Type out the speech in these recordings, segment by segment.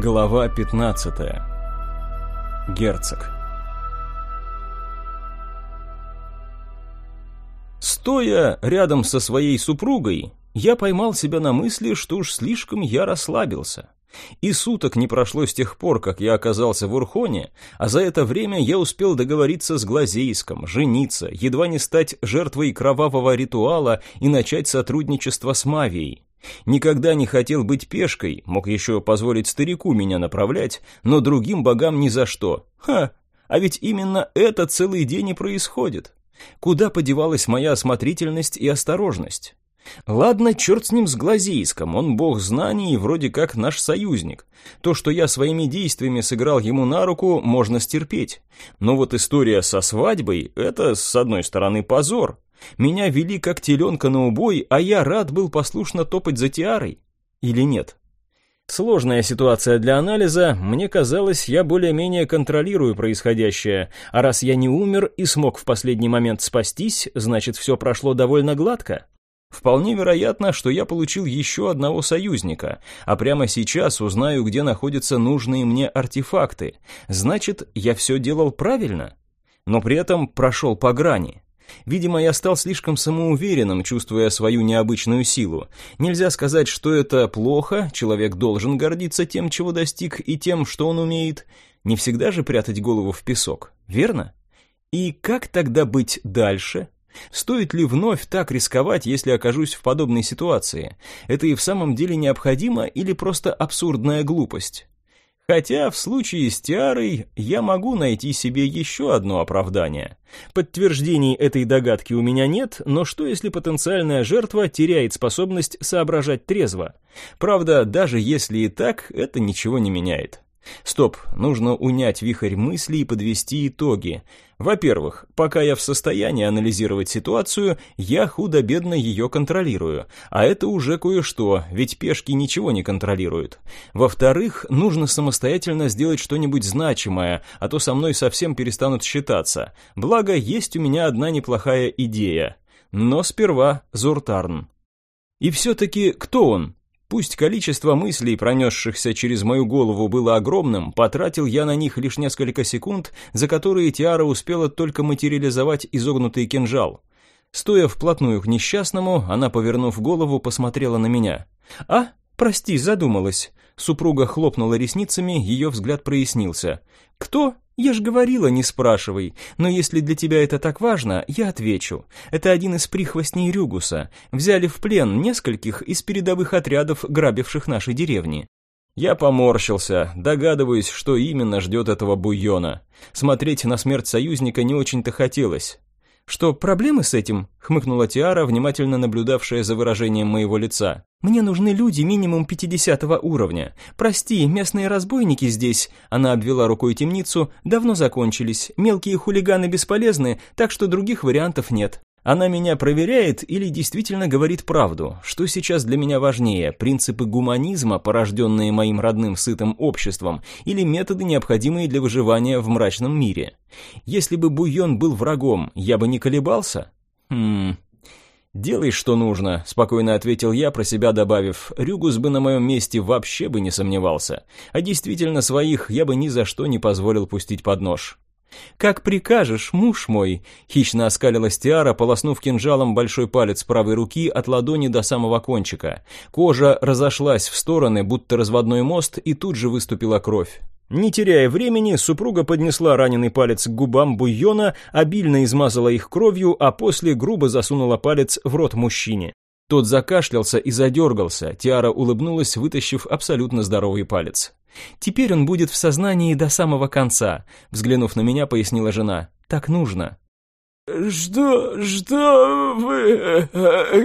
Глава 15. Герцог. Стоя рядом со своей супругой, я поймал себя на мысли, что уж слишком я расслабился. И суток не прошло с тех пор, как я оказался в Урхоне, а за это время я успел договориться с Глазейском, жениться, едва не стать жертвой кровавого ритуала и начать сотрудничество с Мавией. Никогда не хотел быть пешкой, мог еще позволить старику меня направлять, но другим богам ни за что. Ха, а ведь именно это целый день и происходит. Куда подевалась моя осмотрительность и осторожность? Ладно, черт с ним с Глазейском, он бог знаний и вроде как наш союзник. То, что я своими действиями сыграл ему на руку, можно стерпеть. Но вот история со свадьбой – это, с одной стороны, позор. Меня вели как теленка на убой, а я рад был послушно топать за тиарой. Или нет? Сложная ситуация для анализа, мне казалось, я более-менее контролирую происходящее, а раз я не умер и смог в последний момент спастись, значит все прошло довольно гладко. Вполне вероятно, что я получил еще одного союзника, а прямо сейчас узнаю, где находятся нужные мне артефакты. Значит, я все делал правильно, но при этом прошел по грани. Видимо, я стал слишком самоуверенным, чувствуя свою необычную силу. Нельзя сказать, что это плохо, человек должен гордиться тем, чего достиг, и тем, что он умеет. Не всегда же прятать голову в песок, верно? И как тогда быть дальше? Стоит ли вновь так рисковать, если окажусь в подобной ситуации? Это и в самом деле необходимо или просто абсурдная глупость? Хотя в случае с Тиарой я могу найти себе еще одно оправдание. Подтверждений этой догадки у меня нет, но что если потенциальная жертва теряет способность соображать трезво? Правда, даже если и так, это ничего не меняет. Стоп, нужно унять вихрь мыслей и подвести итоги. Во-первых, пока я в состоянии анализировать ситуацию, я худо-бедно ее контролирую, а это уже кое-что, ведь пешки ничего не контролируют. Во-вторых, нужно самостоятельно сделать что-нибудь значимое, а то со мной совсем перестанут считаться. Благо, есть у меня одна неплохая идея. Но сперва Зуртарн. И все-таки кто он? Пусть количество мыслей, пронесшихся через мою голову, было огромным, потратил я на них лишь несколько секунд, за которые Тиара успела только материализовать изогнутый кинжал. Стоя вплотную к несчастному, она, повернув голову, посмотрела на меня. «А, прости, задумалась». Супруга хлопнула ресницами, ее взгляд прояснился. «Кто? Я ж говорила, не спрашивай. Но если для тебя это так важно, я отвечу. Это один из прихвостней Рюгуса. Взяли в плен нескольких из передовых отрядов, грабивших наши деревни. Я поморщился, догадываясь, что именно ждет этого буйона. Смотреть на смерть союзника не очень-то хотелось. «Что, проблемы с этим?» — хмыкнула Тиара, внимательно наблюдавшая за выражением моего лица. «Мне нужны люди минимум 50 уровня. Прости, местные разбойники здесь...» Она обвела рукой темницу. «Давно закончились. Мелкие хулиганы бесполезны, так что других вариантов нет». Она меня проверяет или действительно говорит правду? Что сейчас для меня важнее, принципы гуманизма, порожденные моим родным сытым обществом, или методы, необходимые для выживания в мрачном мире? Если бы Буйон был врагом, я бы не колебался? Хм... «Делай, что нужно», — спокойно ответил я, про себя добавив. «Рюгус бы на моем месте вообще бы не сомневался. А действительно своих я бы ни за что не позволил пустить под нож». «Как прикажешь, муж мой!» — хищно оскалилась Тиара, полоснув кинжалом большой палец правой руки от ладони до самого кончика. Кожа разошлась в стороны, будто разводной мост, и тут же выступила кровь. Не теряя времени, супруга поднесла раненый палец к губам буйона, обильно измазала их кровью, а после грубо засунула палец в рот мужчине. Тот закашлялся и задергался, Тиара улыбнулась, вытащив абсолютно здоровый палец. «Теперь он будет в сознании до самого конца», — взглянув на меня, пояснила жена. «Так нужно». «Что... что вы...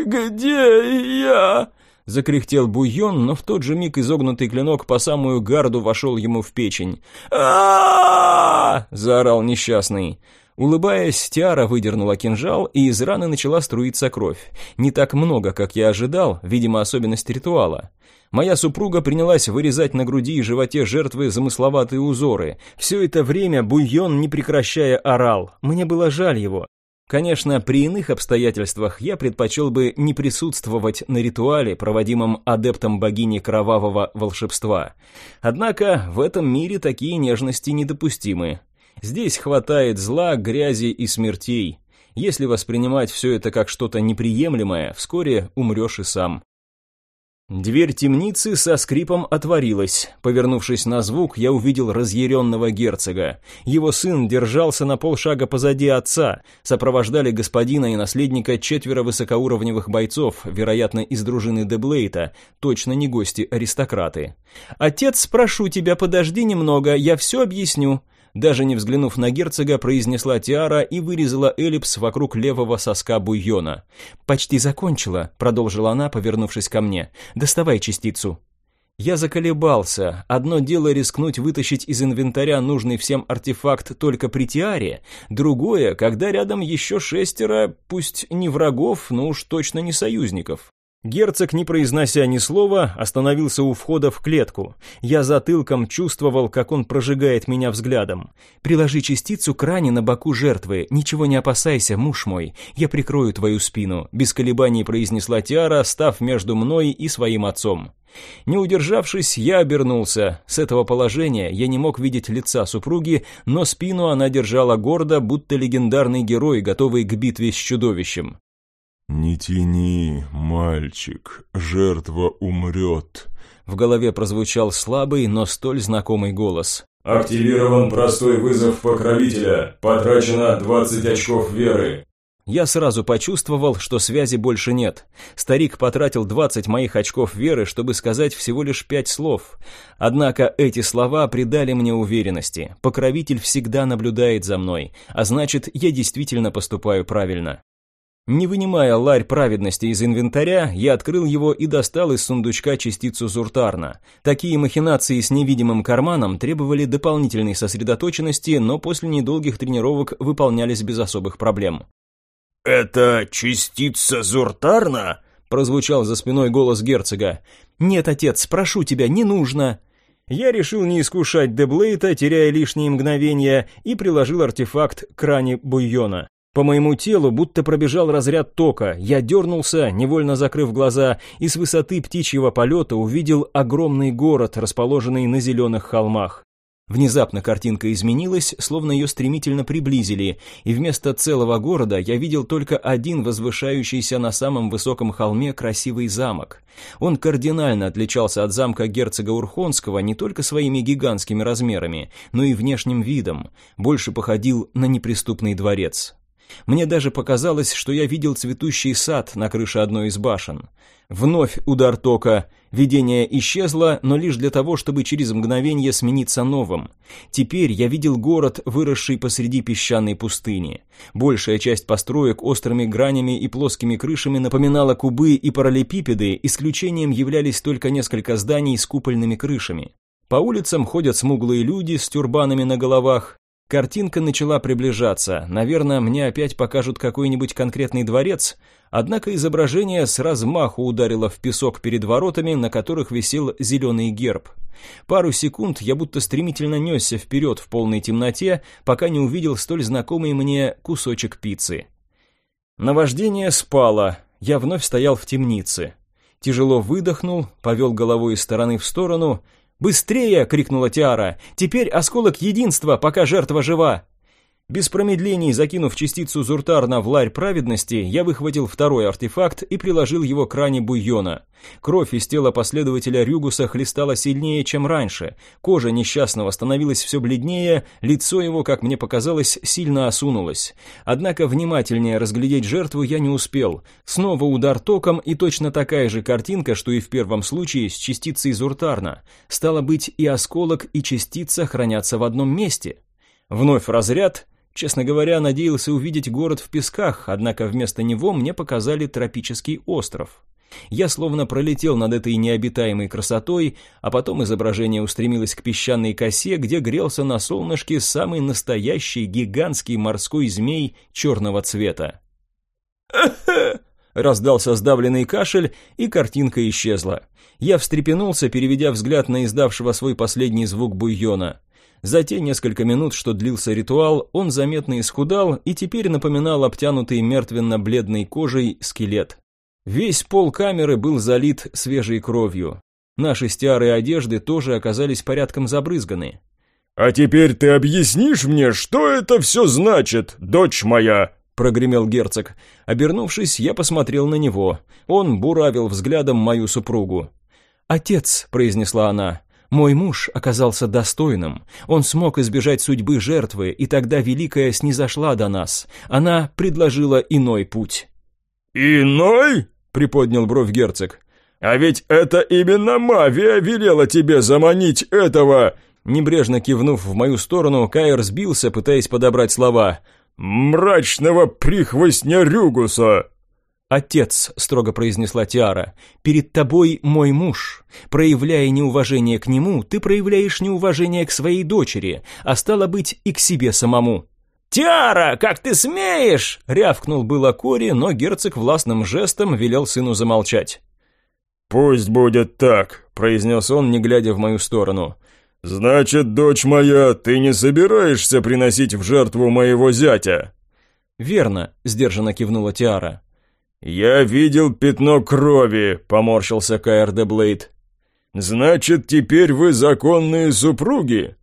где я?» Закряхтел Буйон, но в тот же миг изогнутый клинок по самую гарду вошел ему в печень. а заорал несчастный. Улыбаясь, Тиара выдернула кинжал, и из раны начала струиться кровь. Не так много, как я ожидал, видимо, особенность ритуала. Моя супруга принялась вырезать на груди и животе жертвы замысловатые узоры. Все это время Буйон, не прекращая, орал. Мне было жаль его. Конечно, при иных обстоятельствах я предпочел бы не присутствовать на ритуале, проводимом адептом богини кровавого волшебства. Однако в этом мире такие нежности недопустимы. Здесь хватает зла, грязи и смертей. Если воспринимать все это как что-то неприемлемое, вскоре умрешь и сам. Дверь темницы со скрипом отворилась. Повернувшись на звук, я увидел разъяренного герцога. Его сын держался на полшага позади отца. Сопровождали господина и наследника четверо высокоуровневых бойцов, вероятно, из дружины Деблейта, точно не гости-аристократы. «Отец, прошу тебя, подожди немного, я все объясню», даже не взглянув на герцога, произнесла Тиара и вырезала эллипс вокруг левого соска буйона. «Почти закончила», — продолжила она, повернувшись ко мне. «Доставай частицу». Я заколебался. Одно дело рискнуть вытащить из инвентаря нужный всем артефакт только при Тиаре, другое, когда рядом еще шестеро, пусть не врагов, но уж точно не союзников. Герцог, не произнося ни слова, остановился у входа в клетку. Я затылком чувствовал, как он прожигает меня взглядом. «Приложи частицу к ране на боку жертвы. Ничего не опасайся, муж мой. Я прикрою твою спину», — без колебаний произнесла Тиара, став между мной и своим отцом. Не удержавшись, я обернулся. С этого положения я не мог видеть лица супруги, но спину она держала гордо, будто легендарный герой, готовый к битве с чудовищем. «Не тяни, мальчик, жертва умрет». В голове прозвучал слабый, но столь знакомый голос. «Активирован простой вызов покровителя. Потрачено 20 очков веры». Я сразу почувствовал, что связи больше нет. Старик потратил 20 моих очков веры, чтобы сказать всего лишь пять слов. Однако эти слова придали мне уверенности. Покровитель всегда наблюдает за мной, а значит, я действительно поступаю правильно. Не вынимая ларь праведности из инвентаря, я открыл его и достал из сундучка частицу Зуртарна. Такие махинации с невидимым карманом требовали дополнительной сосредоточенности, но после недолгих тренировок выполнялись без особых проблем. «Это частица Зуртарна?» – прозвучал за спиной голос герцога. «Нет, отец, прошу тебя, не нужно!» Я решил не искушать Деблейта, теряя лишние мгновения, и приложил артефакт к ране Буйона. По моему телу будто пробежал разряд тока, я дернулся, невольно закрыв глаза, и с высоты птичьего полета увидел огромный город, расположенный на зеленых холмах. Внезапно картинка изменилась, словно ее стремительно приблизили, и вместо целого города я видел только один возвышающийся на самом высоком холме красивый замок. Он кардинально отличался от замка герцога Урхонского не только своими гигантскими размерами, но и внешним видом, больше походил на неприступный дворец. Мне даже показалось, что я видел цветущий сад на крыше одной из башен. Вновь удар тока. Видение исчезло, но лишь для того, чтобы через мгновение смениться новым. Теперь я видел город, выросший посреди песчаной пустыни. Большая часть построек острыми гранями и плоскими крышами напоминала кубы и параллелепипеды, исключением являлись только несколько зданий с купольными крышами. По улицам ходят смуглые люди с тюрбанами на головах, Картинка начала приближаться. Наверное, мне опять покажут какой-нибудь конкретный дворец, однако изображение с размаху ударило в песок перед воротами, на которых висел зеленый герб. Пару секунд я будто стремительно несся вперед в полной темноте, пока не увидел столь знакомый мне кусочек пиццы. Наваждение спало, я вновь стоял в темнице. Тяжело выдохнул, повел головой из стороны в сторону — «Быстрее!» — крикнула Тиара. «Теперь осколок единства, пока жертва жива!» Без промедлений, закинув частицу Зуртарна в ларь праведности, я выхватил второй артефакт и приложил его к ране буйона. Кровь из тела последователя Рюгуса хлестала сильнее, чем раньше. Кожа несчастного становилась все бледнее, лицо его, как мне показалось, сильно осунулось. Однако внимательнее разглядеть жертву я не успел. Снова удар током и точно такая же картинка, что и в первом случае с частицей Зуртарна. Стало быть, и осколок, и частица хранятся в одном месте. Вновь разряд, Честно говоря, надеялся увидеть город в песках, однако вместо него мне показали тропический остров. Я словно пролетел над этой необитаемой красотой, а потом изображение устремилось к песчаной косе, где грелся на солнышке самый настоящий гигантский морской змей черного цвета. Раздался сдавленный кашель, и картинка исчезла. Я встрепенулся, переведя взгляд на издавшего свой последний звук буйона. За те несколько минут, что длился ритуал, он заметно исхудал и теперь напоминал обтянутый мертвенно-бледной кожей скелет. Весь пол камеры был залит свежей кровью. Наши стиары и одежды тоже оказались порядком забрызганы. «А теперь ты объяснишь мне, что это все значит, дочь моя?» прогремел герцог. Обернувшись, я посмотрел на него. Он буравил взглядом мою супругу. «Отец», — произнесла она, — «мой муж оказался достойным. Он смог избежать судьбы жертвы, и тогда Великая снизошла до нас. Она предложила иной путь». «Иной?» — приподнял бровь герцог. «А ведь это именно Мавия велела тебе заманить этого...» Небрежно кивнув в мою сторону, Кайр сбился, пытаясь подобрать слова. «Мрачного прихвостня Рюгуса!» «Отец», — строго произнесла Тиара, — «перед тобой мой муж. Проявляя неуважение к нему, ты проявляешь неуважение к своей дочери, а стало быть и к себе самому». «Тиара, как ты смеешь!» — рявкнул было Кори, но герцог властным жестом велел сыну замолчать. «Пусть будет так», — произнес он, не глядя в мою сторону. «Значит, дочь моя, ты не собираешься приносить в жертву моего зятя?» «Верно», — сдержанно кивнула Тиара. «Я видел пятно крови», — поморщился Каэр де Блейд. «Значит, теперь вы законные супруги?»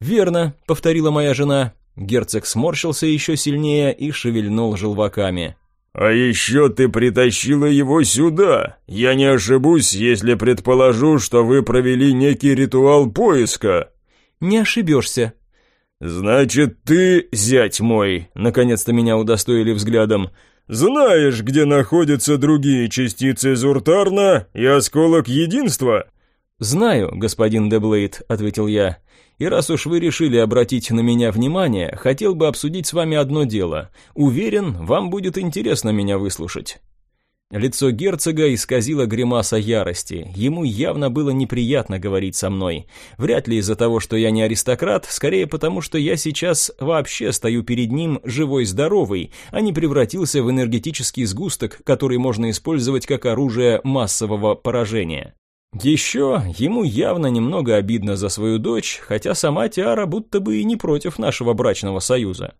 «Верно», — повторила моя жена. Герцог сморщился еще сильнее и шевельнул желваками. «А еще ты притащила его сюда. Я не ошибусь, если предположу, что вы провели некий ритуал поиска». «Не ошибешься». «Значит, ты, зять мой», — наконец-то меня удостоили взглядом, «знаешь, где находятся другие частицы Зуртарна и осколок единства?» «Знаю, господин Деблейд», — ответил я. И раз уж вы решили обратить на меня внимание, хотел бы обсудить с вами одно дело. Уверен, вам будет интересно меня выслушать». Лицо герцога исказило гримаса ярости. Ему явно было неприятно говорить со мной. Вряд ли из-за того, что я не аристократ, скорее потому, что я сейчас вообще стою перед ним живой-здоровый, а не превратился в энергетический сгусток, который можно использовать как оружие массового поражения. Еще ему явно немного обидно за свою дочь, хотя сама Тиара будто бы и не против нашего брачного союза.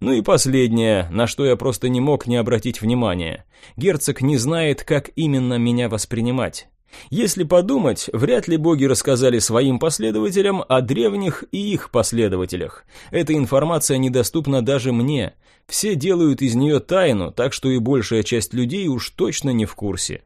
Ну и последнее, на что я просто не мог не обратить внимания. Герцог не знает, как именно меня воспринимать. Если подумать, вряд ли боги рассказали своим последователям о древних и их последователях. Эта информация недоступна даже мне. Все делают из нее тайну, так что и большая часть людей уж точно не в курсе.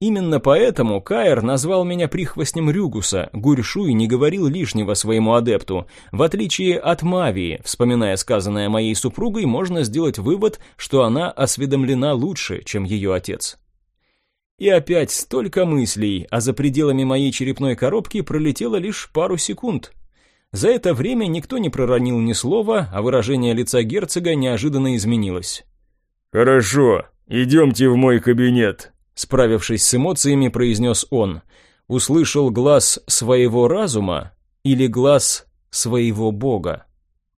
Именно поэтому Каэр назвал меня прихвостнем Рюгуса, Гурьшуй не говорил лишнего своему адепту. В отличие от Мавии, вспоминая сказанное моей супругой, можно сделать вывод, что она осведомлена лучше, чем ее отец. И опять столько мыслей, а за пределами моей черепной коробки пролетело лишь пару секунд. За это время никто не проронил ни слова, а выражение лица герцога неожиданно изменилось. «Хорошо, идемте в мой кабинет», Справившись с эмоциями, произнес он. Услышал глаз своего разума или глаз своего бога?